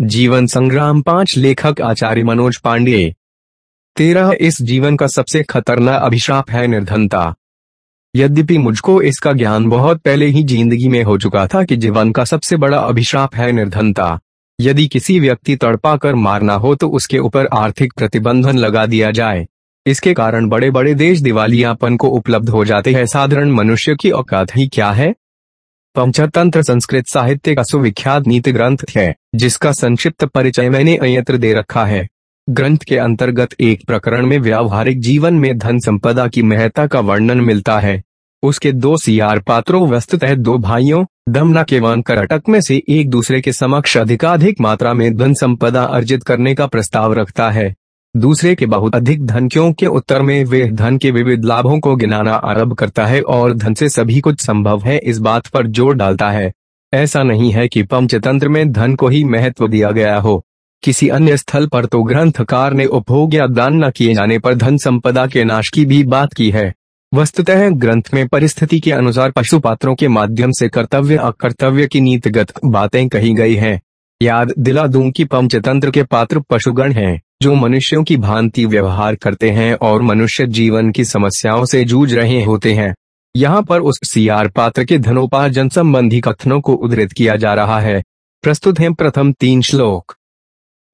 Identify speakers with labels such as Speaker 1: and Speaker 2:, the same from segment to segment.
Speaker 1: जीवन संग्राम पाँच लेखक आचार्य मनोज पांडे। तेरह इस जीवन का सबसे खतरनाक अभिशाप है निर्धनता। यद्यपि मुझको इसका ज्ञान बहुत पहले ही ज़िंदगी में हो चुका था कि जीवन का सबसे बड़ा अभिशाप है निर्धनता। यदि किसी व्यक्ति तड़पा कर मारना हो तो उसके ऊपर आर्थिक प्रतिबंधन लगा दिया जाए। इसके कारण बड़े बड़े देश दिवालियापन को उपलब्ध हो जाते हैं। साधारण मनुष्य की औकात ही क्या है? पंचतंत्र संस्कृत साहित्य का सुविख्यात नीति ग्रंथ है, जिसका संक्षिप्त परिचय मैंने अयत्र दे रखा है। ग्रंथ के अंतर्गत एक प्रकरण में व्यावहारिक जीवन में धन संपदा की महत्ता का वर्णन मिलता है। उसके दो सियार पात्रों वस्तुतः दो भाइयों, दमना के वन करटक में से एक दूसरे के समक्ष अधिकाधिक मात्रा में धन संपदा अर्जित करने का प्रस्ताव रखता है। दूसरे के बहुत अधिक धन क्यों के उत्तर में वे धन के विविध लाभों को गिनाना आरंभ करता है और धन से सभी कुछ संभव है, इस बात पर ज़ोर डालता है। ऐसा नहीं है कि पंचतंत्र में धन को ही महत्व दिया गया हो। किसी अन्य स्थल पर तो ग्रंथकार ने उपभोग या दान न किए जाने पर धन संपदा के नाश की भी बात की है। वस्तुतः ग्रंथ में परिस्थिति के अनुसार पशु पात्रों के माध्यम से कर्तव्य अकर्तव्य की नीतिगत बातें कही गई हैं। याद दिला दूँ कि पंचतंत्र के पात्र पशुगण हैं। जो मनुष्यों की भांति व्यवहार करते हैं और मनुष्य जीवन की समस्याओं से जूझ रहे होते हैं। यहाँ पर उस सियार पात्र के धनोपार्जन संबंधी कथनों को उद्धृत किया जा रहा है। प्रस्तुत है प्रथम तीन श्लोक।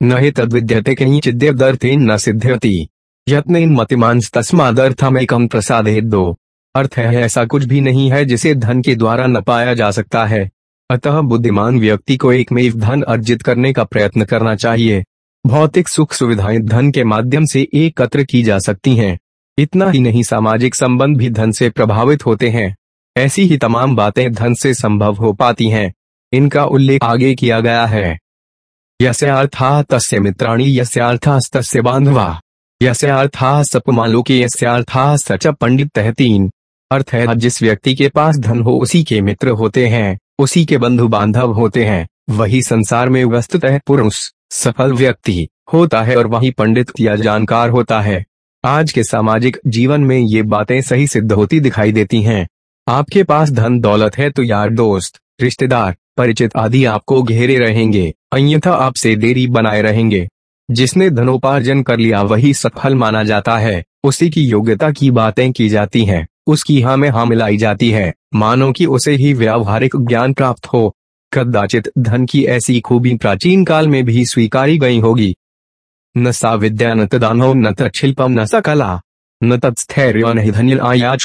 Speaker 1: न ही तद्विद्यते कहीं न सिद्ध्यति। यत्न मतिमांस तस्मादर्थमेकम प्रसादे दो अर्थ है, ऐसा कुछ भी नहीं है जिसे धन के द्वारा न पाया जा सकता है। अतः बुद्धिमान व्यक्ति को एक में धन अर्जित करने का प्रयत्न करना चाहिए। भौतिक सुख सुविधाएँ धन के माध्यम से एकत्र की जा सकती हैं। इतना ही नहीं सामाजिक संबंध भी धन से प्रभावित होते हैं। ऐसी ही तमाम बातें धन से संभव हो पाती हैं। इनका उल्लेख आगे किया गया है। यस्यार्था तस्य मित्राणी, यस्यार्थास्तस्य बांधवा। यस्यार्था सपमालोके यस्यार्था सच पंडित तहतीन अर्थ है जिस व्यक्ति के पास धन हो, उसी के मित्र होते हैं। उसी के बंधु बांधव होते हैं। वही संसार में वस्तुतः पुरुष। सफल व्यक्ति होता है और वही पंडित या जानकार होता है। आज के सामाजिक जीवन में ये बातें सही सिद्ध होती दिखाई देती हैं। आपके पास धन दौलत है तो यार दोस्त, रिश्तेदार, परिचित आदि आपको घेरे रहेंगे, अन्यथा आपसे देरी बनाए रहेंगे। जिसने धनोपार्जन कर लिया वही सफल माना जाता है। उसी की योग्यता की बातें की जाती हैं, उसकी हाँ में हाँ मिलाई जाती है। मानो कि उसे ही व्यावहारिक ज्ञान प्राप्त हो कदाचित धन की ऐसी खूबी प्राचीन काल में भी स्वीकारी गई होगी। न सा विद्या न तदानो, न तत्शिल्पम, न स कला न तत्स्थैर्य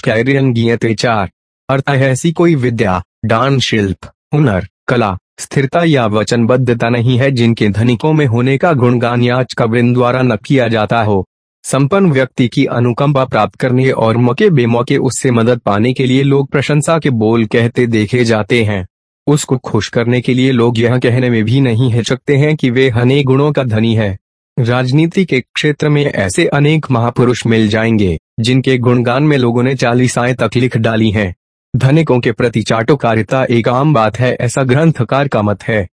Speaker 1: कैरियन चार। अर्थ ऐसी कोई विद्या, दान, शिल्प, हुनर, कला, स्थिरता या वचनबद्धता नहीं है जिनके धनिकों में होने का गुणगान याच कवृंद द्वारा न किया जाता हो। संपन्न व्यक्ति की अनुकंपा प्राप्त करने और मौके बेमौके उससे मदद पाने के लिए लोग प्रशंसा के बोल कहते देखे जाते हैं। उसको खुश करने के लिए लोग यह कहने में भी नहीं हिचकते हैं कि वे अनेक गुणों का धनी है। राजनीति के क्षेत्र में ऐसे अनेक महापुरुष मिल जाएँगे, जिनके गुणगान में लोगों ने चालीसाएँ तक लिख डाली हैं। धनिकों के प्रति चाटोकारिता एक आम बात है, ऐसा ग्रंथकार का मत है।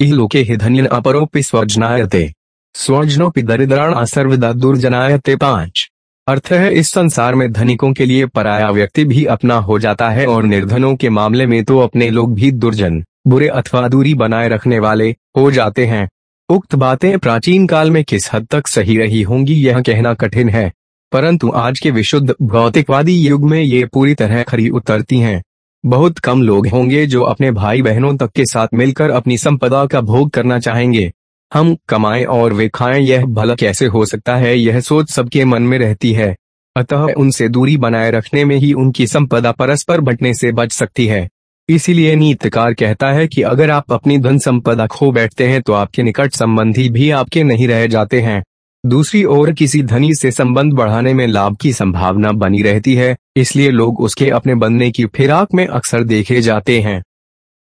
Speaker 1: इलोके ही धन्य अपरोपि स्वजनायते स्वजनोपि दरिद्राण सर्वदा दुर्जनायते पाँच। अर्थ है, इस संसार में धनिकों के लिए पराया व्यक्ति भी अपना हो जाता है और निर्धनों के मामले में तो अपने लोग भी दुर्जन, बुरे अथवा दूरी बनाए रखने वाले हो जाते हैं। उक्त बातें प्राचीन काल में किस हद तक सही रही होंगी, यह कहना कठिन है। परंतु आज के विशुद्ध, भौतिकवादी युग में ये पूरी तरह खरी उतरती हैं। बहुत कम लोग होंगे जो अपने भाई बहनों तक के साथ मिलकर अपनी संपदा का भोग करना चाहेंगे। हम कमाएँ और वे खाएँ, यह भला कैसे हो सकता है? यह सोच सबके मन में रहती है। अतः उनसे दूरी बनाए रखने में ही उनकी संपदा परस्पर बंटने से बच सकती है। इसीलिए नीतकार कहता है कि अगर आप अपनी धन संपदा खो बैठते हैं तो आपके निकट संबंधी भी आपके नहीं रह जाते हैं। दूसरी ओर किसी धनी से संबंध बढ़ाने में लाभ की संभावना बनी रहती है, इसलिए लोग उसके अपने बनने की फिराक में अक्सर देखे जाते हैं।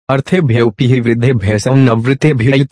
Speaker 1: अर्थे भ्योपी वृद्धे भैसम नवृत्ते भ्य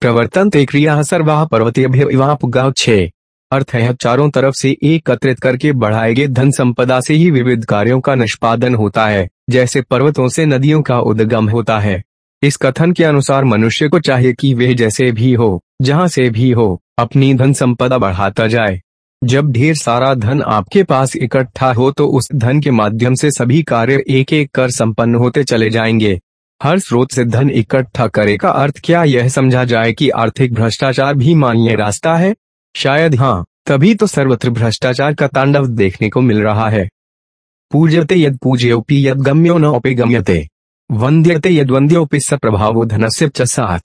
Speaker 1: प्रवर्तन ते क्रिया सर्वा पर्वतीय छे। अर्थ है, चारों तरफ़ से एकत्रित करके बढ़ाए गए धन संपदा से ही विविध कार्यों का निष्पादन होता है, जैसे पर्वतों से नदियों का उद्गम होता है। इस कथन के अनुसार मनुष्य को चाहिए कि वे जैसे भी हो, जहाँ से भी हो, अपनी धन संपदा बढ़ाता जाए। जब ढेर सारा धन आपके पास इकट्ठा हो तो उस धन के माध्यम से सभी कार्य एक एक कर संपन्न होते चले जाएँगे। हर स्रोत से धन इकट्ठा करे का अर्थ क्या यह समझा जाए कि आर्थिक भ्रष्टाचार भी मान्य रास्ता है? शायद हाँ तभी तो सर्वत्र भ्रष्टाचार का तांडव देखने को मिल रहा है। पूजते यद पूज्योपि यद गम्यो न उपे गम्यते। वंद्यते यद वंद्योपि स प्रभावो साथ।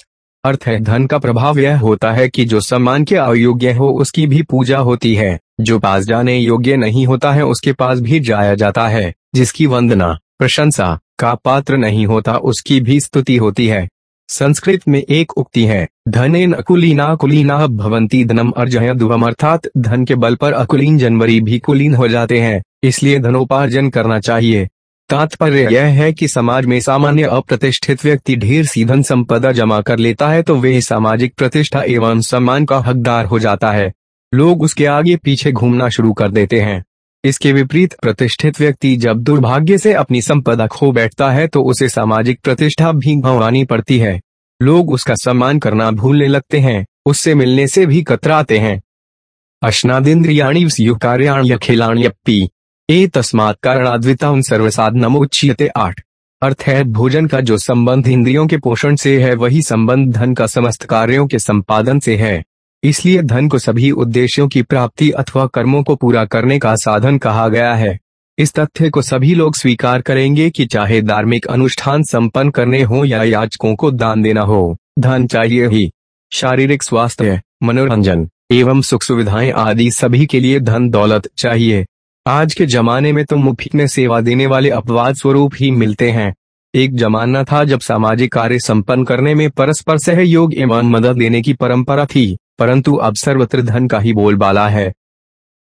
Speaker 1: अर्थ है, धन का प्रभाव यह होता है कि जो सम्मान के अयोग्य हो, उसकी भी पूजा होती है। जो पास जाने योग्य नहीं होता है, उसके पास भी जाया जाता है, जिसकी वंदना, प्रशंसा का पात्र नहीं होता, उसकी भी स्तुति होती है। संस्कृत में एक उक्ति है, धनेन अकुलीना कुलीना भवंती धनम अर्जय दुवम अर्थात धन के बल पर अकुलीन जनवरी भी कुलीन हो जाते हैं, इसलिए धनोपार्जन करना चाहिए। तात्पर्य यह है कि समाज में सामान्य अप्रतिष्ठित व्यक्ति ढेर सी धन संपदा जमा कर लेता है तो वे सामाजिक प्रतिष्ठा एवं सम्मान का हकदार हो जाता है। लोग उसके आगे पीछे घूमना शुरू कर देते हैं। इसके विपरीत प्रतिष्ठित व्यक्ति जब दुर्भाग्य से अपनी संपदा खो बैठता है तो उसे सामाजिक प्रतिष्ठा भी गंवानी पड़ती है। लोग उसका सम्मान करना भूलने लगते हैं, उससे मिलने से भी कतराते हैं। अश्नादिंद्रियाणी कार्याण्यखिलाण्यपी ए तस्मात कारणाद्विता सर्वसाध नमोच्यते आठ। अर्थ है, भोजन का जो संबंध इंद्रियों के पोषण से है, वही संबंध धन का समस्त कार्यों के संपादन से है। इसलिए धन को सभी उद्देश्यों की प्राप्ति अथवा कर्मों को पूरा करने का साधन कहा गया है। इस तथ्य को सभी लोग स्वीकार करेंगे कि चाहे धार्मिक अनुष्ठान संपन्न करने हो या याचकों को दान देना हो, धन चाहिए ही। शारीरिक स्वास्थ्य, मनोरंजन, एवं सुख सुविधाएँ आदि सभी के लिए धन दौलत चाहिए। आज के जमाने में तो मुफ़्त में सेवा देने वाले अपवाद स्वरूप ही मिलते हैं। एक जमाना था जब सामाजिक कार्य संपन्न करने में परस्पर सहयोग एवं मदद देने की परंपरा थी। परंतु अब सर्वत्र धन का ही बोलबाला है।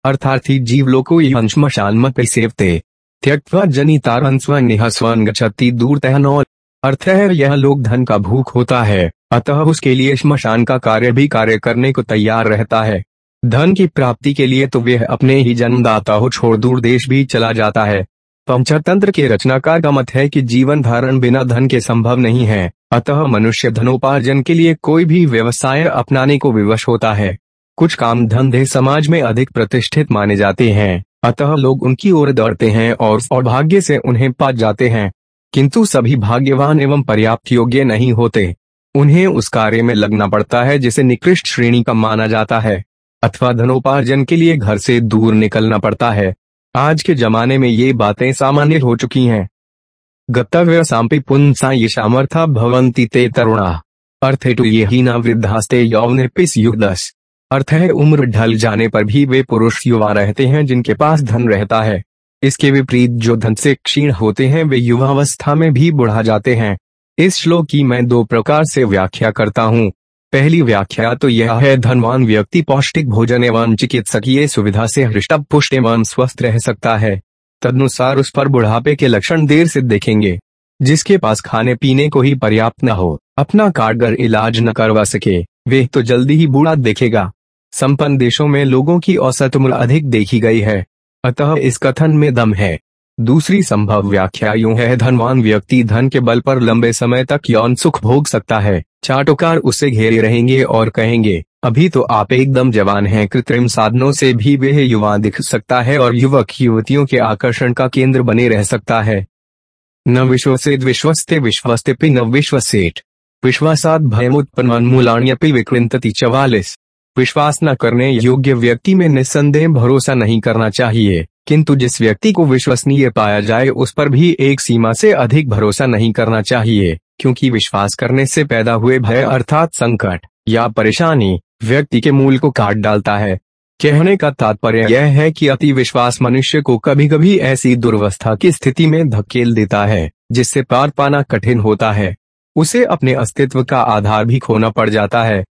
Speaker 1: अर्थार्थी जीवलोको श्मशान मत सेवते। त्यक्वा जनितारन स्वन स्वन गति दूर तहनौल अर्थ है यह लोग धन का भूख होता है। अतः उसके लिए श्मशान का कार्य भी कार्य करने को तैयार रहता है। धन की प्राप्ति के लिए तो वह अपने ही जन्मदाता हो छोड़ दूर देश भी चला जाता है। पंचतंत्र के रचनाकार का मत है कि जीवन धारण बिना धन के संभव नहीं है, अतः मनुष्य धनोपार्जन के लिए कोई भी व्यवसाय अपनाने को विवश होता है। कुछ काम धंधे समाज में अधिक प्रतिष्ठित माने जाते हैं, अतः लोग उनकी ओर दौड़ते हैं और सौभाग्य से उन्हें पा जाते हैं। किंतु सभी भाग्यवान एवं पर्याप्त योग्य नहीं होते। उन्हें उस कार्य में लगना पड़ता है जिसे निकृष्ट श्रेणी का माना जाता है, अथवा धनोपार्जन के लिए घर से दूर निकलना पड़ता है। आज के जमाने में ये बातें सामान्य हो चुकी हैं। गतव्य सांपि पुंसा ये सामर्था भवंती ते तरुणा। अर्थ है ये ही ना वृद्धास्ते यौन पिस युगदस अर्थ है उम्र ढल जाने पर भी वे पुरुष युवा रहते हैं जिनके पास धन रहता है। इसके विपरीत जो धन से क्षीण होते हैं वे युवावस्था में भी बुढ़ा जाते हैं। इस श्लोक की मैं दो प्रकार से व्याख्या करता हूँ। पहली व्याख्या तो यह है, धनवान व्यक्ति पौष्टिक भोजन एवं चिकित्सकीय सुविधा से हृष्ट पुष्ट एवं स्वस्थ रह सकता है। तदनुसार उस पर बुढ़ापे के लक्षण देर से देखेंगे, जिसके पास खाने पीने को ही पर्याप्त न हो, अपना कारगर इलाज न करवा सके, वे तो जल्दी ही बूढ़ा देखेगा। संपन्न देशों में लोगों की औसत उम्र अधिक देखी गई है, अतः इस कथन में दम है। दूसरी संभव व्याख्या यूँ है, धनवान व्यक्ति धन के बल पर लंबे समय तक यौन सुख भोग सकता है। चाटोकार उसे घेरे रहेंगे और कहेंगे, अभी तो आप एकदम जवान हैं। कृत्रिम साधनों से भी वह युवा दिख सकता है और युवक युवतियों के आकर्षण का केंद्र बने रह सकता है। न विश्वसेद विश्वस्ते विश्वस्ते न विश्वसेठ। विश्वासात भयमुत्पन्नमूलाण्यपि विकृंतति चवालिस। विश्वास न करने योग्य व्यक्ति में निस्संदेह भरोसा नहीं करना चाहिए। किंतु जिस व्यक्ति को विश्वसनीय पाया जाए, उस पर भी एक सीमा से अधिक भरोसा नहीं करना चाहिए। क्योंकि विश्वास करने से पैदा हुए भय अर्थात संकट या परेशानी व्यक्ति के मूल को काट डालता है। कहने का तात्पर्य यह है कि अति विश्वास मनुष्य को कभी कभी ऐसी दुर्वस्था की स्थिति में धकेल देता है, जिससे पार पाना कठिन होता है। उसे अपने अस्तित्व का आधार भी खोना पड़ जाता है।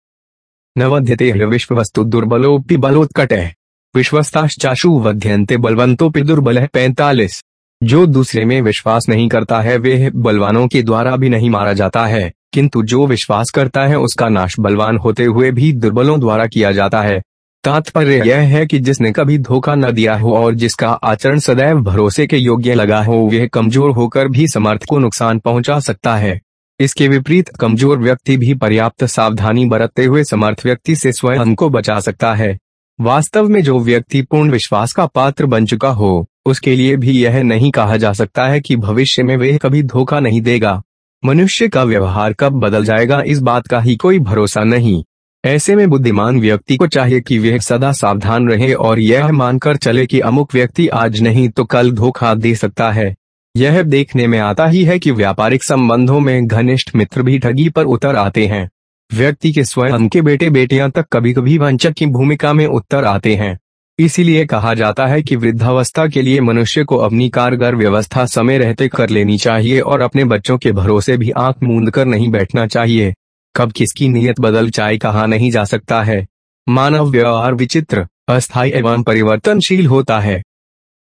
Speaker 1: नवध्यते विश्व वस्तु दुर्बलोपि बलोत्कट। है विश्वस्ताश्चाशु वध्यंते बलवंतोपि दुर्बल है पैंतालीस। जो दूसरे में विश्वास नहीं करता है, वे बलवानों के द्वारा भी नहीं मारा जाता है, किंतु जो विश्वास करता है, उसका नाश बलवान होते हुए भी दुर्बलों द्वारा किया जाता है। तात्पर्य यह है कि जिसने कभी धोखा न दिया हो और जिसका आचरण सदैव भरोसे के योग्य लगा हो, वह कमज़ोर होकर भी समर्थ को नुकसान पहुँचा सकता है। इसके विपरीत कमज़ोर व्यक्ति भी पर्याप्त सावधानी बरतते हुए समर्थ व्यक्ति से स्वयं को बचा सकता है। वास्तव में जो व्यक्ति पूर्ण विश्वास का पात्र बन चुका हो उसके लिए भी यह नहीं कहा जा सकता है कि भविष्य में वह कभी धोखा नहीं देगा। मनुष्य का व्यवहार कब बदल जाएगा इस बात का ही कोई भरोसा नहीं। ऐसे में बुद्धिमान व्यक्ति को चाहिए कि वह सदा सावधान रहे और यह मानकर चले कि अमुक व्यक्ति आज नहीं तो कल धोखा दे सकता है। यह देखने में आता ही है कि व्यापारिक संबंधों में घनिष्ठ मित्र भी ठगी पर उतर आते हैं। व्यक्ति के स्वयं के बेटे बेटियाँ तक कभी कभी वंचक की भूमिका में उत्तर आते हैं। इसीलिए कहा जाता है कि वृद्धावस्था के लिए मनुष्य को अपनी कारगर व्यवस्था समय रहते कर लेनी चाहिए और अपने बच्चों के भरोसे भी आँख मूंद कर नहीं बैठना चाहिए। कब किसकी नीयत बदल जाए कहा नहीं जा सकता है। मानव व्यवहार विचित्र, अस्थायी एवं परिवर्तनशील होता है।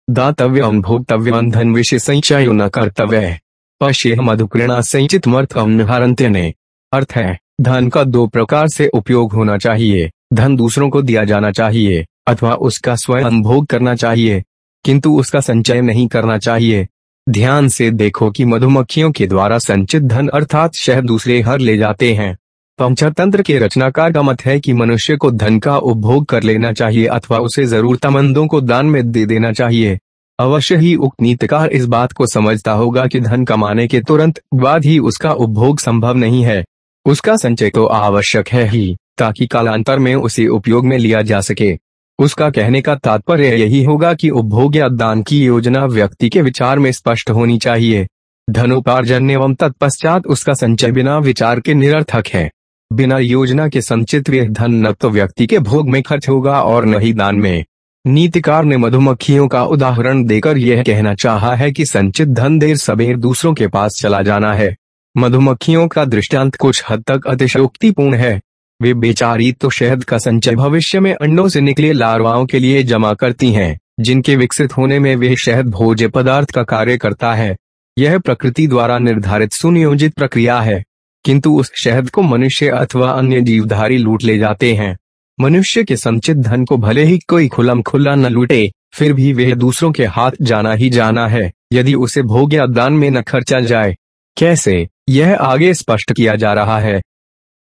Speaker 1: दातव्य भोक्तव्य धन विषय संचय न कर्तव्य। पश्य मधुकृणा संचित मर्थ ने। अर्थ है, धन का दो प्रकार से उपयोग होना चाहिए। धन दूसरों को दिया जाना चाहिए। अथवा उसका स्वयं भोग करना चाहिए, किंतु उसका संचय नहीं करना चाहिए। ध्यान से देखो कि मधुमक्खियों के द्वारा संचित धन अर्थात शहद दूसरे हर ले जाते हैं। पंचतंत्र के रचनाकार का मत है कि मनुष्य को धन का उपभोग कर लेना चाहिए अथवा उसे जरूरतमंदों को दान में दे देना चाहिए। अवश्य ही उक्त इस बात को समझता होगा कि धन कमाने के तुरंत बाद ही उसका उपभोग संभव नहीं है। उसका संचय तो आवश्यक है ही, ताकि कालांतर में उसे उपयोग में लिया जा सके। उसका कहने का तात्पर्य यही होगा कि उपभोग या दान की योजना व्यक्ति के विचार में स्पष्ट होनी चाहिए। धनोपार्जन एवं तत्पश्चात उसका संचय बिना विचार के निरर्थक है। बिना योजना के संचित धन न तो व्यक्ति के भोग में खर्च होगा और न ही दान में। नीतिकार ने मधुमक्खियों का उदाहरण देकर यह कहना चाहा है कि संचित धन देर सबेर दूसरों के पास चला जाना है। मधुमक्खियों का दृष्टांत कुछ हद तक अतिशयोक्तिपूर्ण है। वे बेचारी तो शहद का संचय भविष्य में अंडों से निकले लार्वाओं के लिए जमा करती हैं, जिनके विकसित होने में वे शहद भोज्य पदार्थ का कार्य करता है। यह प्रकृति द्वारा निर्धारित सुनियोजित प्रक्रिया है किंतु उस शहद को मनुष्य अथवा अन्य जीवधारी लूट ले जाते हैं। मनुष्य के संचित धन को भले ही कोई खुलम खुला न लूटे फिर भी वह दूसरों के हाथ जाना ही जाना है यदि उसे भोग या दान में न खर्चा जाए। कैसे? यह आगे स्पष्ट किया जा रहा है।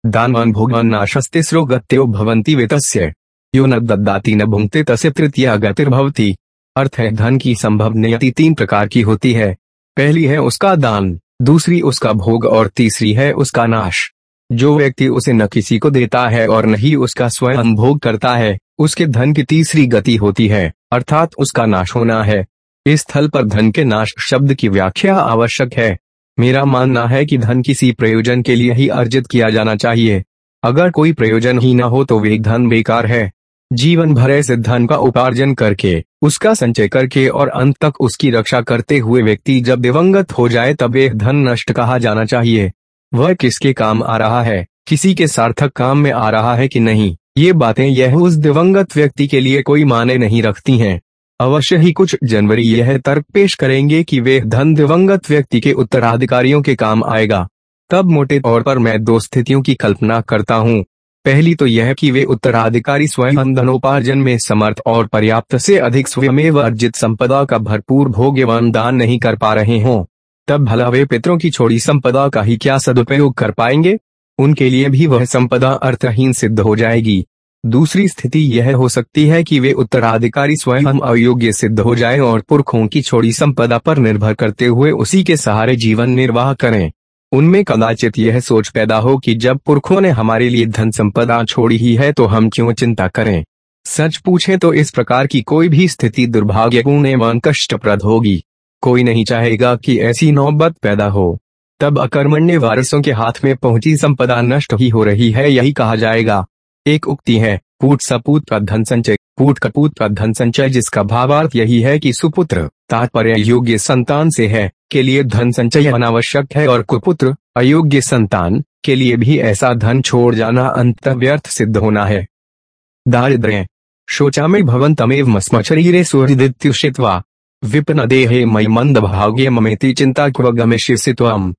Speaker 1: दानवान भोगवान नाशस्ते गत्यो भवंती वेतस्य। यो न दद्दाती, न भुंगते तस्य तृतीया गतिर्भवती। अर्थ है, धन की संभव नियति तीन प्रकार की होती है। पहली है उसका दान, दूसरी उसका भोग और तीसरी है उसका नाश। जो व्यक्ति उसे न किसी को देता है और न ही उसका स्वयं भोग करता है, उसके धन की तीसरी गति होती है, अर्थात उसका नाश होना है। इस स्थल पर धन के नाश शब्द की व्याख्या आवश्यक है। मेरा मानना है कि धन किसी प्रयोजन के लिए ही अर्जित किया जाना चाहिए। अगर कोई प्रयोजन ही न हो तो वे धन बेकार है। जीवन भर ऐसे धन का उपार्जन करके, उसका संचय करके और अंत तक उसकी रक्षा करते हुए व्यक्ति जब दिवंगत हो जाए तब एक धन नष्ट कहा जाना चाहिए। वह किसके काम आ रहा है? किसी के सार्थक काम में आ रहा है कि नहीं? ये बातें यह उस दिवंगत व्यक्ति के लिए कोई माने नहीं रखती हैं। अवश्य ही कुछ जनवरी यह तर्क पेश करेंगे कि वे धन दिवंगत व्यक्ति के उत्तराधिकारियों के काम आएगा। तब मोटे तौर पर मैं दो स्थितियों की कल्पना करता हूँ। पहली तो यह कि वे उत्तराधिकारी स्वयं धनोपार्जन में समर्थ और पर्याप्त से अधिक स्वयं अर्जित संपदा का भरपूर भोग एवं दान नहीं कर पा रहे हों। तब भला वे पितरों की छोड़ी संपदा का ही क्या सदुपयोग कर पाएँगे? उनके लिए भी वह संपदा अर्थहीन सिद्ध हो जाएगी। दूसरी स्थिति यह हो सकती है कि वे उत्तराधिकारी स्वयं अयोग्य सिद्ध हो जाए और पुरखों की छोड़ी संपदा पर निर्भर करते हुए उसी के सहारे जीवन निर्वाह करें। उनमें कदाचित यह सोच पैदा हो कि जब पुरखों ने हमारे लिए धन संपदा छोड़ी ही है तो हम क्यों चिंता करें? सच पूछे तो इस प्रकार की कोई भी स्थिति दुर्भाग्यपूर्ण एवं कष्टप्रद होगी। कोई नहीं चाहेगा कि ऐसी नौबत पैदा हो। तब अकर्मण्य वारिसों के हाथ में पहुँची संपदा नष्ट ही हो रही है यही कहा जाएगा। एक उक्ति है पूट सपूत का धन संचय पूट कपूत का धन संचय जिसका भावार्थ यही है कि सुपुत्र, तात्पर्य योग्य संतान से है, के लिए धन संचय अनावश्यक है और कुपुत्र, अयोग्य संतान, के लिए भी ऐसा धन छोड़ जाना अंत व्यर्थ सिद्ध होना है। दारिद्र्य शोचा में भवन तमेव मस्मचरीरे सूर्यदित्युषित्वा विपन देहे मई मंद भाग्य ममेति चिंता क्व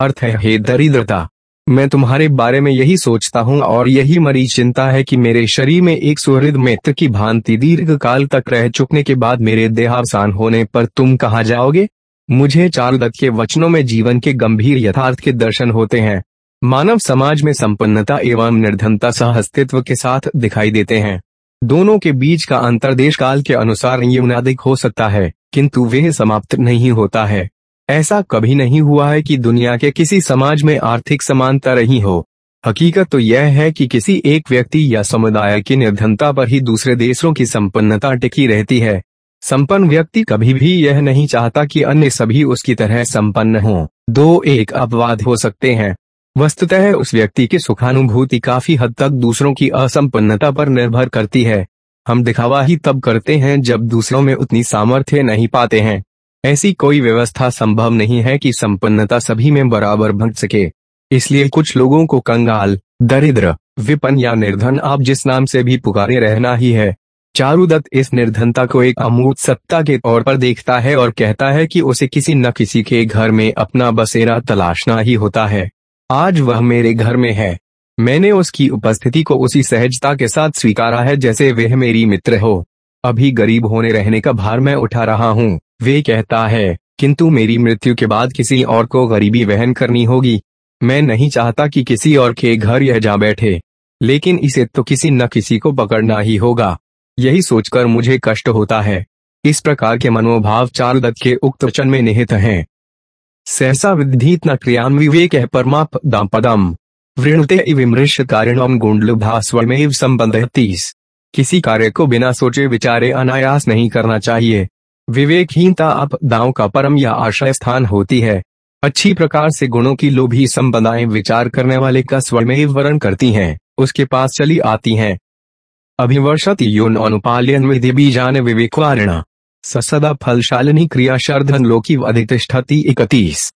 Speaker 1: अर्थ है, हे दरिद्रता मैं तुम्हारे बारे में यही सोचता हूँ और यही मरी चिंता है कि मेरे शरीर में एक सुहृद मित्र की भांति दीर्घ काल तक रह चुकने के बाद मेरे देहावसान होने पर तुम कहा जाओगे? मुझे चारुदत्त के वचनों में जीवन के गंभीर यथार्थ के दर्शन होते हैं। मानव समाज में संपन्नता एवं निर्धनता सह अस्तित्व के साथ दिखाई देते हैं। दोनों के बीच का अंतर देश काल के अनुसार यूनादिक हो सकता है, किंतु वह समाप्त नहीं होता है। ऐसा कभी नहीं हुआ है कि दुनिया के किसी समाज में आर्थिक समानता रही हो। हकीकत तो यह है कि किसी एक व्यक्ति या समुदाय की निर्धनता पर ही दूसरे देशों की संपन्नता टिकी रहती है। संपन्न व्यक्ति कभी भी यह नहीं चाहता कि अन्य सभी उसकी तरह संपन्न हों। दो एक अपवाद हो सकते हैं। वस्तुतः उस व्यक्ति की सुखानुभूति काफ़ी हद तक दूसरों की असंपन्नता पर निर्भर करती है। हम दिखावा ही तब करते हैं जब दूसरों में उतनी सामर्थ्य नहीं पाते हैं। ऐसी कोई व्यवस्था संभव नहीं है कि संपन्नता सभी में बराबर भंग सके। इसलिए कुछ लोगों को कंगाल, दरिद्र, विपन या निर्धन आप जिस नाम से भी पुकारे रहना ही है। चारुदत्त इस निर्धनता को एक अमूर्त सत्ता के तौर पर देखता है और कहता है कि उसे किसी न किसी के घर में अपना बसेरा तलाशना ही होता है। आज वह मेरे घर में है। मैंने उसकी उपस्थिति को उसी सहजता के साथ स्वीकारा है जैसे वह मेरी मित्र हो। अभी गरीब होने रहने का भार मैं उठा रहा हूँ। वे कहता है, किंतु मेरी मृत्यु के बाद किसी और को गरीबी वहन करनी होगी। मैं नहीं चाहता कि किसी और के घर यह जा बैठे, लेकिन इसे तो किसी न किसी को पकड़ना ही होगा। यही सोचकर मुझे कष्ट होता है। इस प्रकार के मनोभाव चारुदत्त के उक्त वचन में निहित हैं। सहसा विधित न क्रियान्विवेक है परमाप दापदम वृणुते विमृश कारणम गुंडलुभास्वमेव संबंध तीस किसी कार्य को बिना सोचे विचारे अनायास नहीं करना चाहिए। विवेकहीनता आप दाव का परम या आश्रय स्थान होती है। अच्छी प्रकार से गुणों की लोभी संपदाएँ विचार करने वाले का स्वयं वर्ण करती हैं, उसके पास चली आती हैं। अभिवर्षति योन अनुपाल्यन विधि बीजान विवेकवारिणा। सदा फलशालिनी क्रिया शर्धन लोकी अधितिष्ठति इकतीस।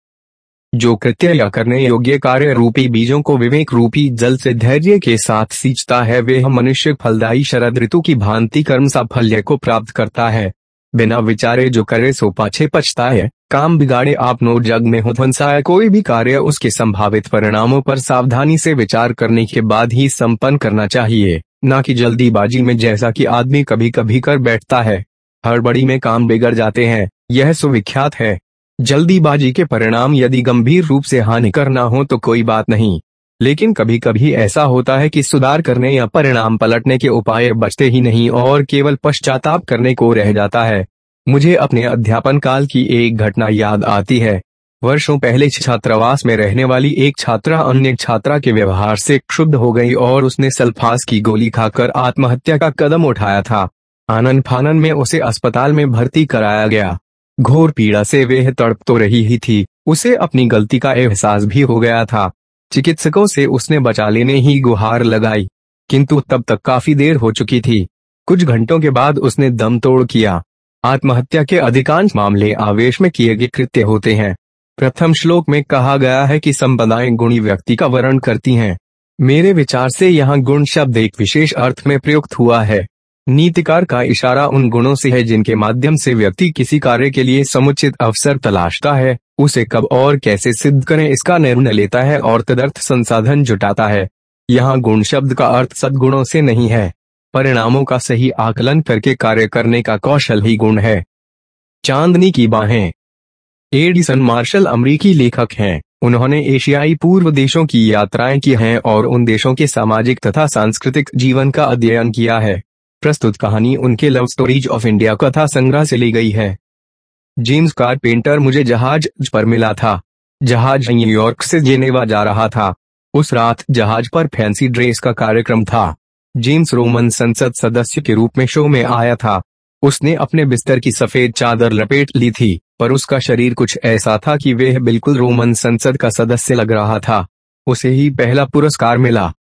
Speaker 1: जो कृत्य या करने योग्य कार्य रूपी बीजों को विवेक रूपी जल से धैर्य के साथ सींचता है वे मनुष्य फलदायी शरद ऋतु की भांति कर्म साफल्य को प्राप्त करता है। बिना विचारे जो करे सो पाछे पछता है काम बिगाड़े आप नो जग में हो ध्वंसाया कोई भी कार्य उसके संभावित परिणामों पर सावधानी से विचार करने के बाद ही संपन्न करना चाहिए, न कि जल्दीबाजी में जैसा कि आदमी कभी कभी कर बैठता है। हड़बड़ी में काम बिगड़ जाते हैं, यह सुविख्यात है। जल्दीबाजी के परिणाम यदि गंभीर रूप से हानि करना हो तो कोई बात नहीं। लेकिन कभी कभी ऐसा होता है कि सुधार करने या परिणाम पलटने के उपाय बचते ही नहीं और केवल पश्चाताप करने को रह जाता है। मुझे अपने अध्यापन काल की एक घटना याद आती है। वर्षों पहले छात्रावास में रहने वाली एक छात्रा अन्य छात्रा के व्यवहार से क्षुब्ध हो गई और उसने सल्फास की गोली खाकर आत्महत्या का कदम उठाया था। आनंद फानन में उसे अस्पताल में भर्ती कराया गया। घोर पीड़ा से वह तड़प तो रही ही थी। उसे अपनी गलती का एहसास भी हो गया था। चिकित्सकों से उसने बचा लेने ही गुहार लगाई, किंतु तब तक काफ़ी देर हो चुकी थी। कुछ घंटों के बाद उसने दम तोड़ किया। आत्महत्या के अधिकांश मामले आवेश में किए गए कृत्य होते हैं। प्रथम श्लोक में कहा गया है कि संपदाएँ गुणी व्यक्ति का वर्ण करती हैं। मेरे विचार से यहाँ गुण शब्द एक विशेष अर्थ में प्रयुक्त हुआ है। नीतिकार का इशारा उन गुणों से है जिनके माध्यम से व्यक्ति किसी कार्य के लिए समुचित अवसर तलाशता है। उसे कब और कैसे सिद्ध करें इसका निर्णय लेता है और तदर्थ संसाधन जुटाता है। यहाँ गुण शब्द का अर्थ सदगुणों से नहीं है। परिणामों का सही आकलन करके कार्य करने का कौशल ही गुण है। चांदनी की बाहें। एडिसन मार्शल अमरीकी लेखक हैं। उन्होंने एशियाई पूर्व देशों की यात्राएँ की हैं और उन देशों के सामाजिक तथा सांस्कृतिक जीवन का अध्ययन किया है। प्रस्तुत कहानी उनके लव स्टोरीज ऑफ़ इंडिया कथा संग्रह से ली गई है। जेम्स कारपेंटर मुझे जहाज़ पर मिला था। जहाज़ न्यूयॉर्क से जेनेवा जा रहा था। उस रात जहाज़ पर फैंसी ड्रेस का कार्यक्रम था। जेम्स रोमन संसद सदस्य के रूप में शो में आया था। उसने अपने बिस्तर की सफ़ेद चादर लपेट ली थी, पर उसका शरीर कुछ ऐसा था कि वह बिल्कुल रोमन संसद का सदस्य लग रहा था। उसे ही पहला पुरस्कार मिला।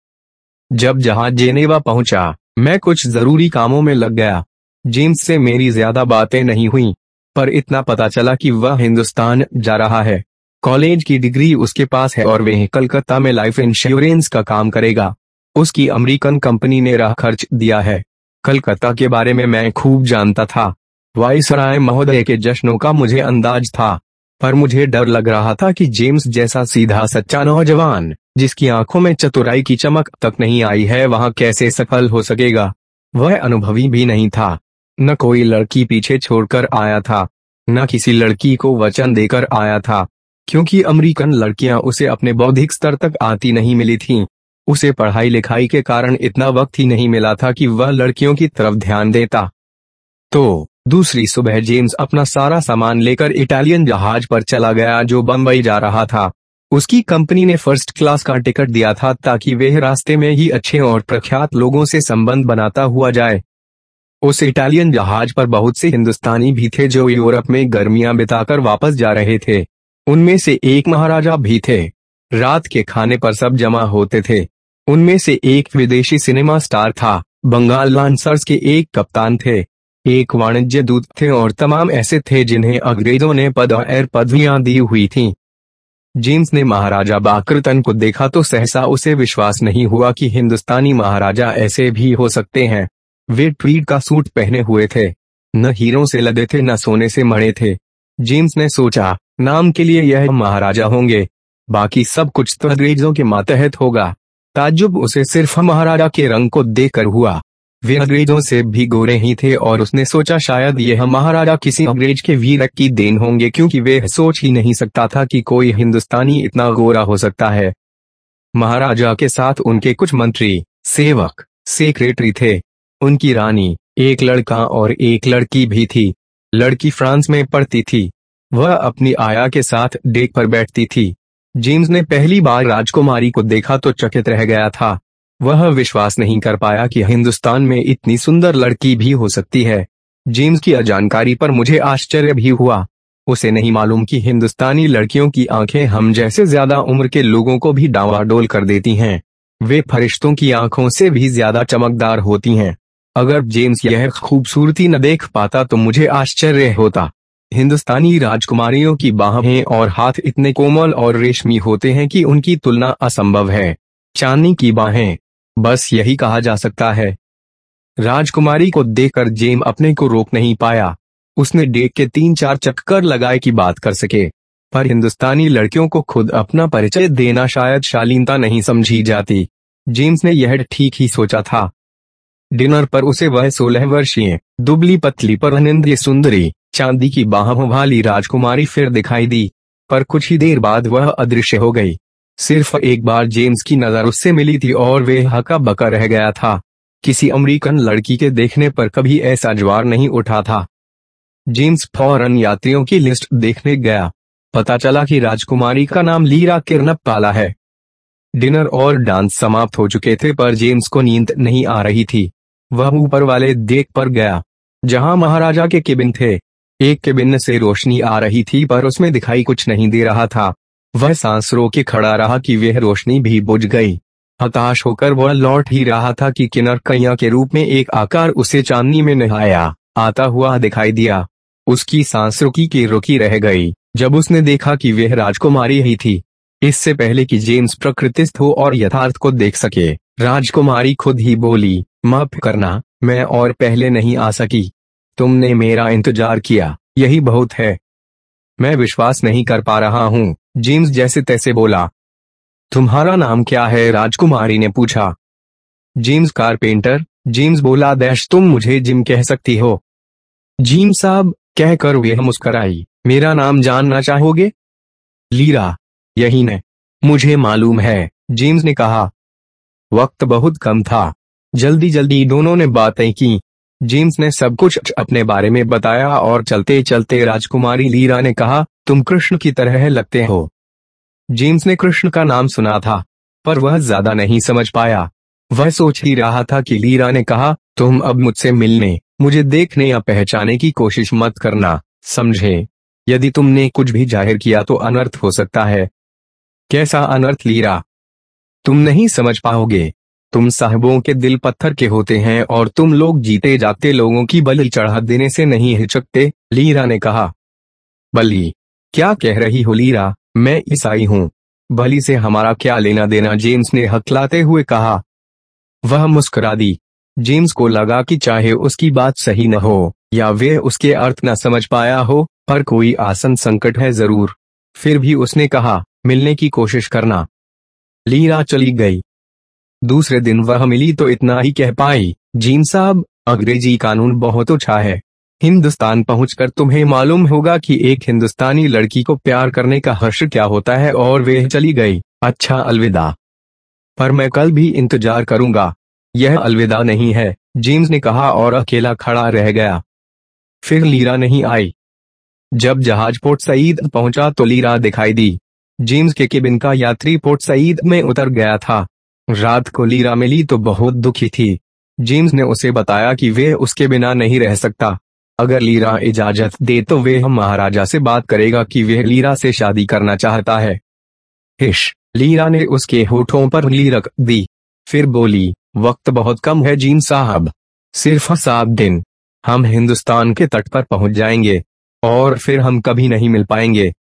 Speaker 1: जब जहाज़ जेनेवा पहुँचा, मैं कुछ ज़रूरी कामों में लग गया। जेम्स से मेरी ज़्यादा बातें नहीं हुई। पर इतना पता चला कि वह हिंदुस्तान जा रहा है। कॉलेज की डिग्री उसके पास है और वह कलकत्ता में लाइफ इंश्योरेंस का काम करेगा। उसकी अमेरिकन कंपनी ने राह खर्च दिया है। कलकत्ता के बारे में मैं खूब जानता था। वायसराय महोदय के जश्नों का मुझे अंदाज था, पर मुझे डर लग रहा था कि जेम्स जैसा सीधा सच्चा नौजवान, जिसकी आँखों में चतुराई की चमक तक नहीं आई है, वहाँ कैसे सफल हो सकेगा? वह अनुभवी भी नहीं था। न कोई लड़की पीछे छोड़कर आया था, न किसी लड़की को वचन देकर आया था, क्योंकि अमेरिकन लड़कियाँ उसे अपने बौद्धिक स्तर तक आती नहीं मिली थीं। उसे पढ़ाई लिखाई के कारण इतना वक्त ही नहीं मिला था कि वह लड़कियों की तरफ़ ध्यान देता। तो दूसरी सुबह जेम्स अपना सारा सामान लेकर इटालियन जहाज़ पर चला गया जो बम्बई जा रहा था। उसकी कंपनी ने फ़र्स्ट क्लास का टिकट दिया था ताकि वह रास्ते में ही अच्छे और प्रख्यात लोगों से संबंध बनाता हुआ जाए। उस इटालियन जहाज़ पर बहुत से हिंदुस्तानी भी थे जो यूरोप में गर्मियाँ बिताकर वापस जा रहे थे। उनमें से एक महाराजा भी थे। रात के खाने पर सब जमा होते थे। उनमें से एक विदेशी सिनेमा स्टार था। बंगाल लांसर्स के एक कप्तान थे। एक वाणिज्य दूत थे और तमाम ऐसे थे जिन्हें अंग्रेज़ों ने पद और पदवियाँ दी हुई थीं। जेम्स ने महाराजा बाकृतन को देखा तो सहसा उसे विश्वास नहीं हुआ कि हिंदुस्तानी महाराजा ऐसे भी हो सकते हैं। वे ट्वीट का सूट पहने हुए थे। न हीरों से लदे थे, न सोने से मड़े थे। जेम्स ने सोचा, नाम के लिए यह महाराजा होंगे। बाकी सब कुछ तो अंग्रेज़ों के मातहत होगा। ताजुब उसे सिर्फ़ महाराजा के रंग को देखकर हुआ। वे अंग्रेज़ों से भी गोरे ही थे और उसने सोचा शायद यह महाराजा किसी अंग्रेज़ के वीर की देन होंगे, क्योंकि वे सोच ही नहीं सकता था कि कोई हिंदुस्तानी इतना गोरा हो सकता है। महाराजा के साथ उनके कुछ मंत्री, सेवक, सेक्रेटरी थे। उनकी रानी, एक लड़का और एक लड़की भी थी। लड़की फ्रांस में पढ़ती थी। वह अपनी आया के साथ डेक पर बैठती थी। जेम्स ने पहली बार राजकुमारी को देखा तो चकित रह गया था। वह विश्वास नहीं कर पाया कि हिंदुस्तान में इतनी सुंदर लड़की भी हो सकती है। जेम्स की अजानकारी पर मुझे आश्चर्य भी हुआ। उसे नहीं मालूम कि हिंदुस्तानी लड़कियों की आँखें हम जैसे ज़्यादा उम्र के लोगों को भी डावाडोल कर देती हैं। वे फरिश्तों की आँखों से भी ज़्यादा चमकदार होती हैं। अगर जेम्स यह खूबसूरती न देख पाता तो मुझे आश्चर्य होता। हिंदुस्तानी राजकुमारियों की बाहें और हाथ इतने कोमल और रेशमी होते हैं कि उनकी तुलना असंभव है। चांदी की बाहें। बस यही कहा जा सकता है। राजकुमारी को देखकर जेम अपने को रोक नहीं पाया। उसने डेक के तीन चार चक्कर लगाए की बात कर सके। पर हिंदुस्तानी लड़कियों को खुद अपना परिचय देना शायद शालीनता नहीं समझी जाती। जेम्स ने यह ठीक ही सोचा था। डिनर पर उसे वह सोलह वर्षीय दुबली पतली पर अनिंद्य सुंदरी चांदी की बाहों वाली राजकुमारी फिर दिखाई दी, पर कुछ ही देर बाद वह अदृश्य हो गई। सिर्फ़ एक बार जेम्स की नज़र उससे मिली थी और वे हका बका रह गया था। किसी अमेरिकन लड़की के देखने पर कभी ऐसा ज्वार नहीं उठा था। जेम्स फ़ौरन यात्रियों की लिस्ट देखने गया। पता चला कि राजकुमारी का नाम लीरा किरनप पाला है। डिनर और डांस समाप्त हो चुके थे पर जेम्स को नींद नहीं आ रही थी। वह ऊपर वाले देख पर गया। जहाँ महाराजा के केबिन थे, एक केबिन से रोशनी आ रही थी पर उसमें दिखाई कुछ नहीं दे रहा था। वह सांस रो के खड़ा रहा कि वह रोशनी भी बुझ गई। हताश होकर वह लौट ही रहा था कि किन्नर कैया के रूप में एक आकार उसे चांदनी में नहाया, आता हुआ दिखाई दिया। उसकी सांस रुकी की रुकी रह गई। जब उसने देखा कि वह राजकुमारी ही थी, इससे पहले कि जेम्स प्रकृतिस्थ हो और यथार्थ को देख सके। राजकुमारी खुद ही बोली, माफ़ करना, मैं और पहले नहीं आ सकी। तुमने मेरा इंतज़ार किया, यही बहुत है। मैं विश्वास नहीं कर पा रहा हूँ, जेम्स जैसे तैसे बोला। तुम्हारा नाम क्या है? राजकुमारी ने पूछा। जेम्स कारपेंटर, जेम्स बोला दैश तुम मुझे जिम कह सकती हो। जीम साहब, कहकर वे मुस्कराई, मेरा नाम जानना चाहोगे? लीरा, यही ने मुझे मालूम है, जेम्स ने कहा। वक्त बहुत कम था। जल्दी जल्दी दोनों ने बातें की। जेम्स ने सब कुछ अपने बारे में बताया और चलते चलते राजकुमारी लीरा ने कहा, तुम कृष्ण की तरह लगते हो। जेम्स ने कृष्ण का नाम सुना था, पर वह ज़्यादा नहीं समझ पाया। वह सोच ही रहा था कि लीरा ने कहा, तुम अब मुझसे मिलने, मुझे देखने या पहचाने की कोशिश मत करना, समझे? यदि तुमने कुछ भी ज़ाहिर किया तो अनर्थ हो सकता है। कैसा अनर्थ लीरा? तुम नहीं समझ पाओगे। तुम साहबों के दिल पत्थर के होते हैं और तुम लोग जीते जाते लोगों की बलि चढ़ा देने से नहीं हिचकते, लीरा ने कहा। बली, क्या कह रही हो लीरा? मैं ईसाई हूँ। बलि से हमारा क्या लेना देना? जेम्स ने हकलाते हुए कहा। वह मुस्कुरा दी। जेम्स को लगा कि चाहे उसकी बात सही न हो, या वे उसके अर्थ न समझ पाया हो, पर कोई आसन संकट है ज़रूर। फिर भी उसने कहा, मिलने की कोशिश करना। लीरा चली गई। दूसरे दिन वह मिली तो इतना ही कह पाई, जीन साहब, अंग्रेज़ी कानून बहुत अच्छा है। हिंदुस्तान पहुंचकर तुम्हें मालूम होगा कि एक हिंदुस्तानी लड़की को प्यार करने का हर्ष क्या होता है और वे चली गई। अच्छा अलविदा। पर मैं कल भी इंतज़ार करूँगा। यह अलविदा नहीं है जेम्स ने कहा और अकेला खड़ा रह गया। फिर लीरा नहीं आई। जब जहाज़ पोर्ट सईद पहुँचा तो लीरा दिखाई दी। जेम्स के केबिन का यात्री पोर्ट सईद में उतर गया था। रात को लीरा मिली तो बहुत दुखी थी। जेम्स ने उसे बताया कि वे उसके बिना नहीं रह सकता। अगर लीरा इजाज़त दे तो वे हम महाराजा से बात करेगा कि वह लीरा से शादी करना चाहता है। हिश लीरा ने उसके होठों पर उंगली रख दी। फिर बोली, वक्त बहुत कम है जीन साहब। सिर्फ़ सात दिन। हम हिंदुस्तान के तट पर पहुँच जाएँगे। और फिर हम कभी नहीं मिल पाएँगे।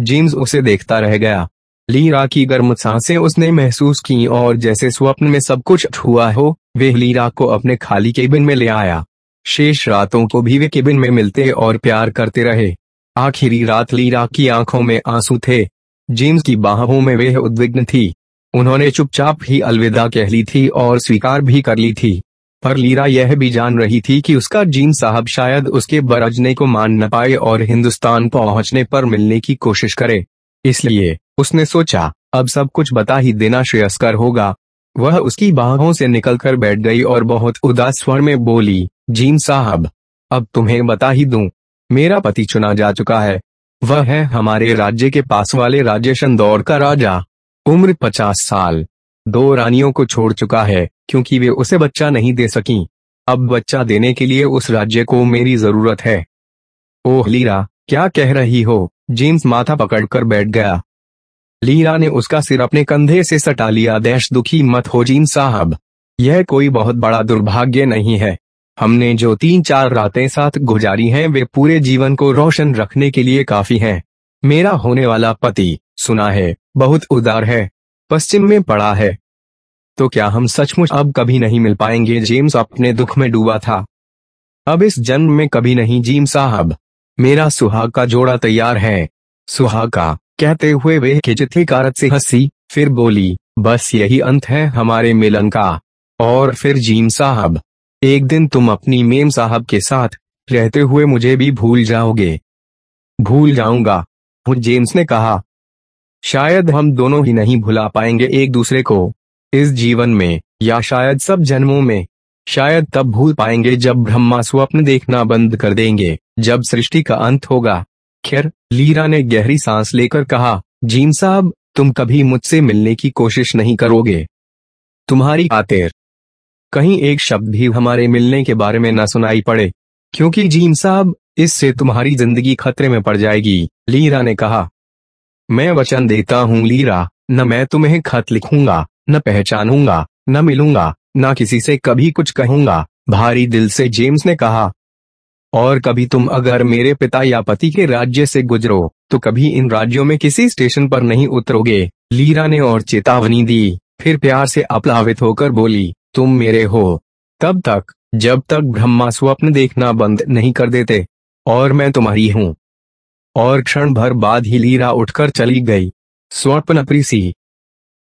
Speaker 1: जेम्स उसे देखता रह गया। लीरा की गर्म साँसें उसने महसूस की और जैसे स्वप्न में सब कुछ हुआ हो, वे लीरा को अपने खाली केबिन में ले आया। शेष रातों को भी वे केबिन में मिलते और प्यार करते रहे। आखिरी रात लीरा की आँखों में आँसू थे। जेम्स की बाहों में वह उद्विग्न थी। उन्होंने चुपचाप ही अलविदा कह ली थी और स्वीकार भी कर ली थी। पर लीरा यह भी जान रही थी कि उसका जीन साहब शायद उसके बरजने को मान न पाए और हिंदुस्तान पहुँचने पर मिलने की कोशिश करे। इसलिए उसने सोचा, अब सब कुछ बता ही देना श्रेयस्कर होगा। वह उसकी बाहों से निकलकर बैठ गई और बहुत उदास स्वर में बोली, जीन साहब, अब तुम्हें बता ही दूँ, मेरा पति चुना जा चुका है। वह है हमारे राज्य के पास वाले राज्य शंदौर का राजा। उम्र पचास साल, दो रानियों को छोड़ चुका है। क्योंकि वे उसे बच्चा नहीं दे सकी। अब बच्चा देने के लिए उस राज्य को मेरी ज़रूरत है। ओह, लीरा, क्या कह रही हो? जेम्स माथा पकड़कर बैठ गया। लीरा ने उसका सिर अपने कंधे से सटा लिया। देश दुखी मत हो जीन साहब। यह कोई बहुत बड़ा दुर्भाग्य नहीं है। हमने जो तीन चार रातें साथ गुजारी हैं, वे पूरे जीवन को रोशन रखने के लिए काफ़ी हैं। मेरा होने वाला पति, सुना है, बहुत उदार है। पश्चिम में पड़ा है। तो क्या हम सचमुच अब कभी नहीं मिल पाएँगे? जेम्स अपने दुख में डूबा था। अब इस जन्म में कभी नहीं जीम साहब। मेरा सुहाग का जोड़ा तैयार है। सुहाग का, कहते हुए वे खिजती कारत से हँसी, फिर बोली, बस यही अंत है हमारे मिलन का। और फिर जीम साहब, एक दिन तुम अपनी मेम साहब के साथ रहते हुए मुझे भी भूल जाओगे। भूल जाऊँगा। जेम्स ने कहा, शायद हम दोनों ही नहीं भुला पाएँगे एक दूसरे को। इस जीवन में, या शायद सब जन्मों में, शायद तब भूल पाएँगे जब ब्रह्मा स्वप्न देखना बंद कर देंगे, जब सृष्टि का अंत होगा। खैर, लीरा ने गहरी सांस लेकर कहा जीम साहब, तुम कभी मुझसे मिलने की कोशिश नहीं करोगे। तुम्हारी खातिर कहीं एक शब्द भी हमारे मिलने के बारे में न सुनाई पड़े, क्योंकि जीम साहब, इससे तुम्हारी ज़िंदगी खतरे में पड़ जाएगी। लीरा ने कहा, मैं वचन देता हूँ लीरा, न मैं तुम्हें खत लिखूँगा। न पहचानूँगा, न मिलूँगा, न किसी से कभी कुछ कहूँगा, भारी दिल से जेम्स ने कहा। और कभी तुम अगर मेरे पिता या पति के राज्य से गुजरो तो कभी इन राज्यों में किसी स्टेशन पर नहीं उतरोगे। लीरा ने और चेतावनी दी, फिर प्यार से अपलावित होकर बोली, तुम मेरे हो। तब तक, जब तक ब्रह्मा स्वप्न देखना बंद नहीं कर देते, और मैं तुम्हारी हूँ। और क्षण भर बाद ही लीरा उठकर चली गई। स्वप्न प्रीसी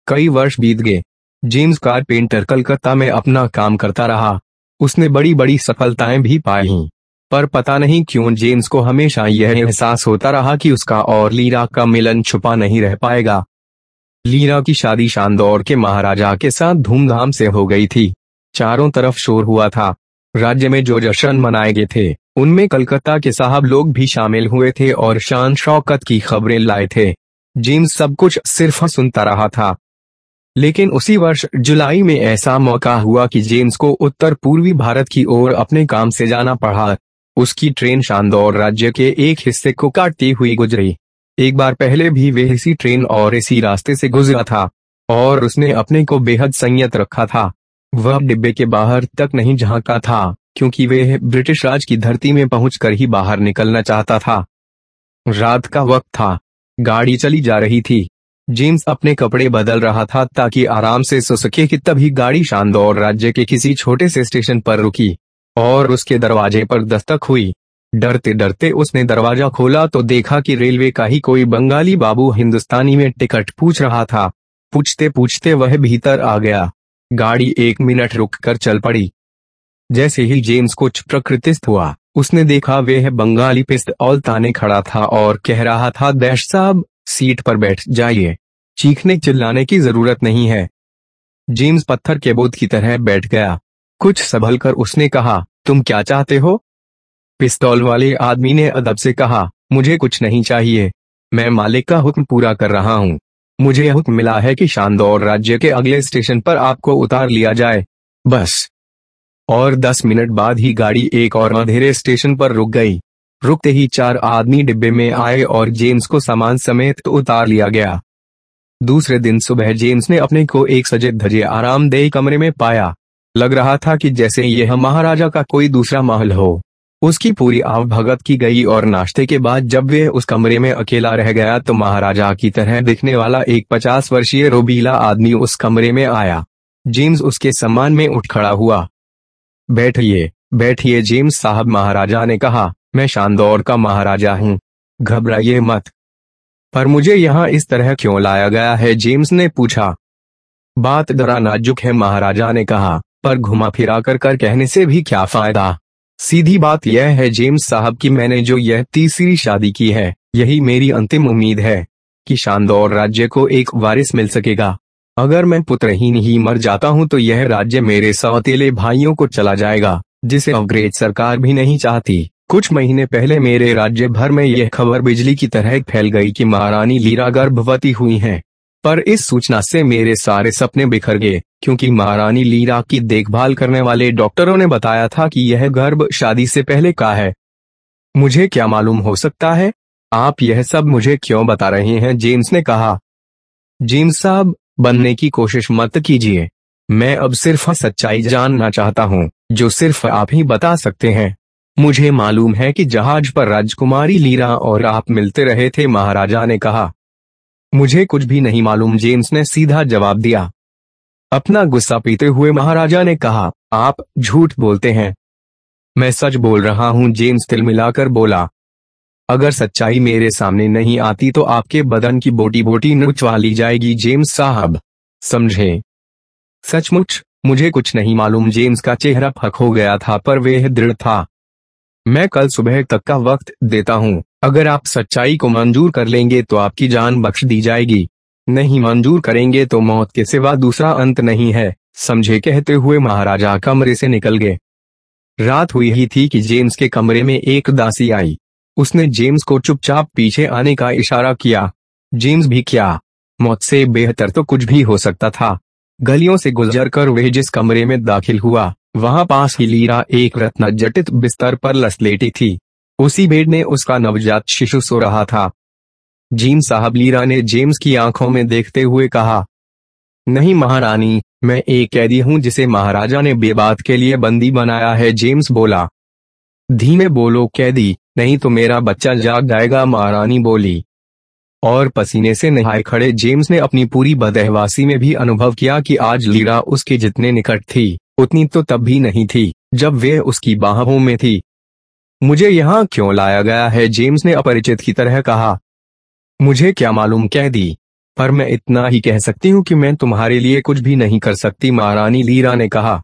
Speaker 1: कई वर्ष बीत गए। जेम्स कारपेंटर कलकत्ता में अपना काम करता रहा। उसने बड़ी बड़ी सफलताएँ भी पाई पर पता नहीं क्यों जेम्स को हमेशा यह एहसास होता रहा कि उसका और लीरा का मिलन छुपा नहीं रह पाएगा। लीरा की शादी शानदौर के महाराजा के साथ धूमधाम से हो गई थी। चारों तरफ़ शोर हुआ था। राज्य में जो जश्न मनाए गए थे, उनमें कलकत्ता के साहब लोग भी शामिल हुए थे और शान शौकत की खबरें लाए थे। जेम्स सब कुछ सिर्फ़ सुनता रहा था। लेकिन उसी वर्ष जुलाई में ऐसा मौका हुआ कि जेम्स को उत्तर पूर्वी भारत की ओर अपने काम से जाना पड़ा। उसकी ट्रेन शानदौर राज्य के एक हिस्से को काटती हुई गुजरी। एक बार पहले भी वे इसी ट्रेन और इसी रास्ते से गुजरा था, और उसने अपने को बेहद संयत रखा था। वह डिब्बे के बाहर तक नहीं झांका था, क्योंकि वे ब्रिटिश राज की धरती में पहुंचकर ही बाहर निकलना चाहता था। रात का वक्त था। गाड़ी चली जा रही थी। जेम्स अपने कपड़े बदल रहा था ताकि आराम से सो सके कि तभी गाड़ी शानदौर राज्य के किसी छोटे से स्टेशन पर रुकी, और उसके दरवाजे पर दस्तक हुई। डरते डरते उसने दरवाज़ा खोला तो देखा कि रेलवे का ही कोई बंगाली बाबू हिंदुस्तानी में टिकट पूछ रहा था। पूछते पूछते वह भीतर आ गया। गाड़ी एक मिनट रुक कर चल पड़ी। जैसे ही जेम्स कुछ प्रकृतिस्थ हुआ, उसने देखा वह बंगाली पिस्तौल ताने खड़ा था और कह रहा था दैश साहब, सीट पर बैठ जाइए। चीखने चिल्लाने की ज़रूरत नहीं है। जेम्स पत्थर के बोध की तरह बैठ गया। कुछ संभल कर उसने कहा, तुम क्या चाहते हो? पिस्तौल वाले आदमी ने अदब से कहा, मुझे कुछ नहीं चाहिए। मैं मालिक का हुक्म पूरा कर रहा हूँ। मुझे हुक्म मिला है कि शानदौर राज्य के अगले स्टेशन पर आपको उतार लिया जाए। बस। और दस मिनट बाद ही गाड़ी एक और अंधेरे स्टेशन पर रुक गई। रुकते ही चार आदमी डिब्बे में आए और जेम्स को सामान समेत उतार लिया गया। दूसरे दिन सुबह जेम्स ने अपने को एक सजे धजे आरामदेह कमरे में पाया। लग रहा था कि जैसे यह महाराजा का कोई दूसरा महल हो। उसकी पूरी आवभगत की गई और नाश्ते के बाद जब वे उस कमरे में अकेला रह गया तो महाराजा की तरह दिखने वाला एक पचास वर्षीय रोबीला आदमी उस कमरे में आया। जेम्स उसके सम्मान में उठ खड़ा हुआ। बैठिए बैठिए जेम्स साहब, महाराजा ने कहा। मैं शानदौर का महाराजा हूँ। घबराइए मत। पर मुझे यहाँ इस तरह क्यों लाया गया है? जेम्स ने पूछा। बात दरा नाजुक है, महाराजा ने कहा। पर घुमा फिरा कर कर कहने से भी क्या फ़ायदा? सीधी बात यह है, जेम्स साहब, की मैंने जो यह तीसरी शादी की है, यही मेरी अंतिम उम्मीद है कि शानदौर राज्य को एक वारिस मिल सकेगा। अगर मैं पुत्रहीन ही मर जाता हूँ तो यह राज्य मेरे सौतेले भाइयों को चला जाएगा, जिसे अंग्रेज़ सरकार भी नहीं चाहती। कुछ महीने पहले मेरे राज्य भर में यह खबर बिजली की तरह फैल गई कि महारानी लीरा गर्भवती हुई हैं। पर इस सूचना से मेरे सारे सपने बिखर गए, क्योंकि महारानी लीरा की देखभाल करने वाले डॉक्टरों ने बताया था कि यह गर्भ शादी से पहले का है। मुझे क्या मालूम हो सकता है? आप यह सब मुझे क्यों बता रहे हैं? जेम्स ने कहा। जेम्स साहब, बनने की कोशिश मत कीजिए। मैं अब सिर्फ़ सच्चाई जानना चाहता हूँ, जो सिर्फ़ आप ही बता सकते हैं। मुझे मालूम है कि जहाज़ पर राजकुमारी लीरा और आप मिलते रहे थे, महाराजा ने कहा। मुझे कुछ भी नहीं मालूम, जेम्स ने सीधा जवाब दिया। अपना गुस्सा पीते हुए महाराजा ने कहा, आप झूठ बोलते हैं। मैं सच बोल रहा हूँ, जेम्स तिल मिलाकर बोला। अगर सच्चाई मेरे सामने नहीं आती तो आपके बदन की बोटी बोटी नुचवा ली जाएगी, जेम्स साहब। समझे? सचमुच, मुझे कुछ नहीं मालूम, जेम्स का चेहरा फक हो गया था, पर वह दृढ़ था। मैं कल सुबह तक का वक्त देता हूँ। अगर आप सच्चाई को मंजूर कर लेंगे तो आपकी जान बख्श दी जाएगी। नहीं मंजूर करेंगे तो मौत के सिवा दूसरा अंत नहीं है। समझे कहते हुए महाराजा कमरे से निकल गए। रात हुई ही थी कि जेम्स के कमरे में एक दासी आई। उसने जेम्स को चुपचाप पीछे आने का इशारा किया। जेम्स भी क्या? मौत से बेहतर तो कुछ भी हो सकता था। गलियों से गुजर कर वह जिस कमरे में दाखिल हुआ वहाँ पास ही लीरा एक रत्न जटित बिस्तर पर लसलेटी थी। उसी बेड में उसका नवजात शिशु सो रहा था। जीम साहब लीरा ने जेम्स की आँखों में देखते हुए कहा, नहीं महारानी, मैं एक कैदी हूँ जिसे महाराजा ने बेबात के लिए बंदी बनाया है, जेम्स बोला। धीमे बोलो कैदी, नहीं तो मेरा बच्चा जाग जाएगा, महारानी बोली। और पसीने से नहाए खड़े जेम्स ने अपनी पूरी बदहवासी में भी अनुभव किया कि आज लीरा उसके जितने निकट थी। उतनी तो तब भी नहीं थी, जब वे उसकी बाहों में थी। मुझे यहाँ क्यों लाया गया है? जेम्स ने अपरिचित की तरह कहा। मुझे क्या मालूम? कह दी। पर मैं इतना ही कह सकती हूँ कि मैं तुम्हारे लिए कुछ भी नहीं कर सकती, महारानी लीरा ने कहा।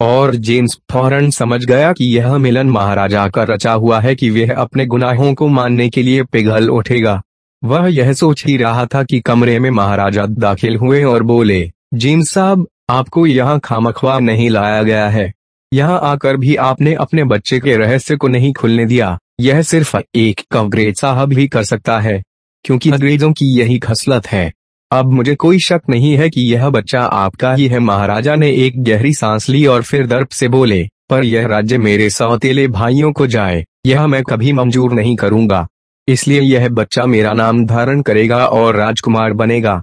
Speaker 1: और जेम्स फ़ौरन समझ गया कि यह मिलन महाराजा का रचा हुआ है कि वह अपने गुनाहों को मानने के लिए पिघल उठेगा। वह यह सोच ही रहा था कि कमरे में महाराजा दाखिल हुए और बोले, जेम्स साहब आपको यहाँ खामखवा नहीं लाया गया है। यहाँ आकर भी आपने अपने बच्चे के रहस्य को नहीं खुलने दिया। यह सिर्फ़ एक अंग्रेज़ साहब ही कर सकता है, क्योंकि अंग्रेज़ों की यही खसलत है। अब मुझे कोई शक नहीं है कि यह बच्चा आपका ही है। महाराजा ने एक गहरी सांस ली और फिर दर्प से बोले, पर यह राज्य मेरे सौतेले भाइयों को जाए। यह मैं कभी मंजूर नहीं करूँगा। इसलिए यह बच्चा मेरा नाम धारण करेगा और राजकुमार बनेगा।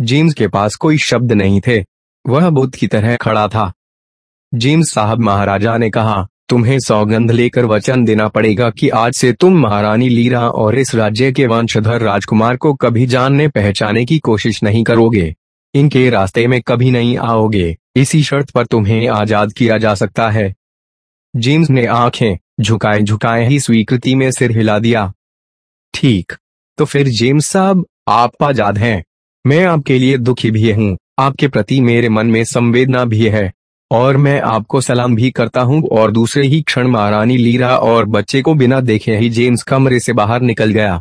Speaker 1: जेम्स के पास कोई शब्द नहीं थे। वह बुद्ध की तरह खड़ा था। जेम्स साहब महाराजा ने कहा, तुम्हें सौगंध लेकर वचन देना पड़ेगा कि आज से तुम महारानी लीरा और इस राज्य के वंशधर राजकुमार को कभी जानने पहचाने की कोशिश नहीं करोगे। इनके रास्ते में कभी नहीं आओगे। इसी शर्त पर तुम्हें आज़ाद किया जा सकता है। जेम्स ने आँखें झुकाए झुकाए ही स्वीकृति में सिर हिला दिया। ठीक तो फिर जेम्स साहब, आप आज़ाद हैं। मैं आपके लिए दुखी भी हूँ। आपके प्रति मेरे मन में संवेदना भी है, और मैं आपको सलाम भी करता हूँ, और दूसरे ही क्षण महारानी लीरा और बच्चे को बिना देखे ही जेम्स कमरे से बाहर निकल गया।